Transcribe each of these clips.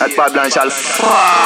That Babylon shall fall.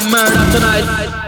Some murder tonight.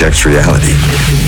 rejects reality.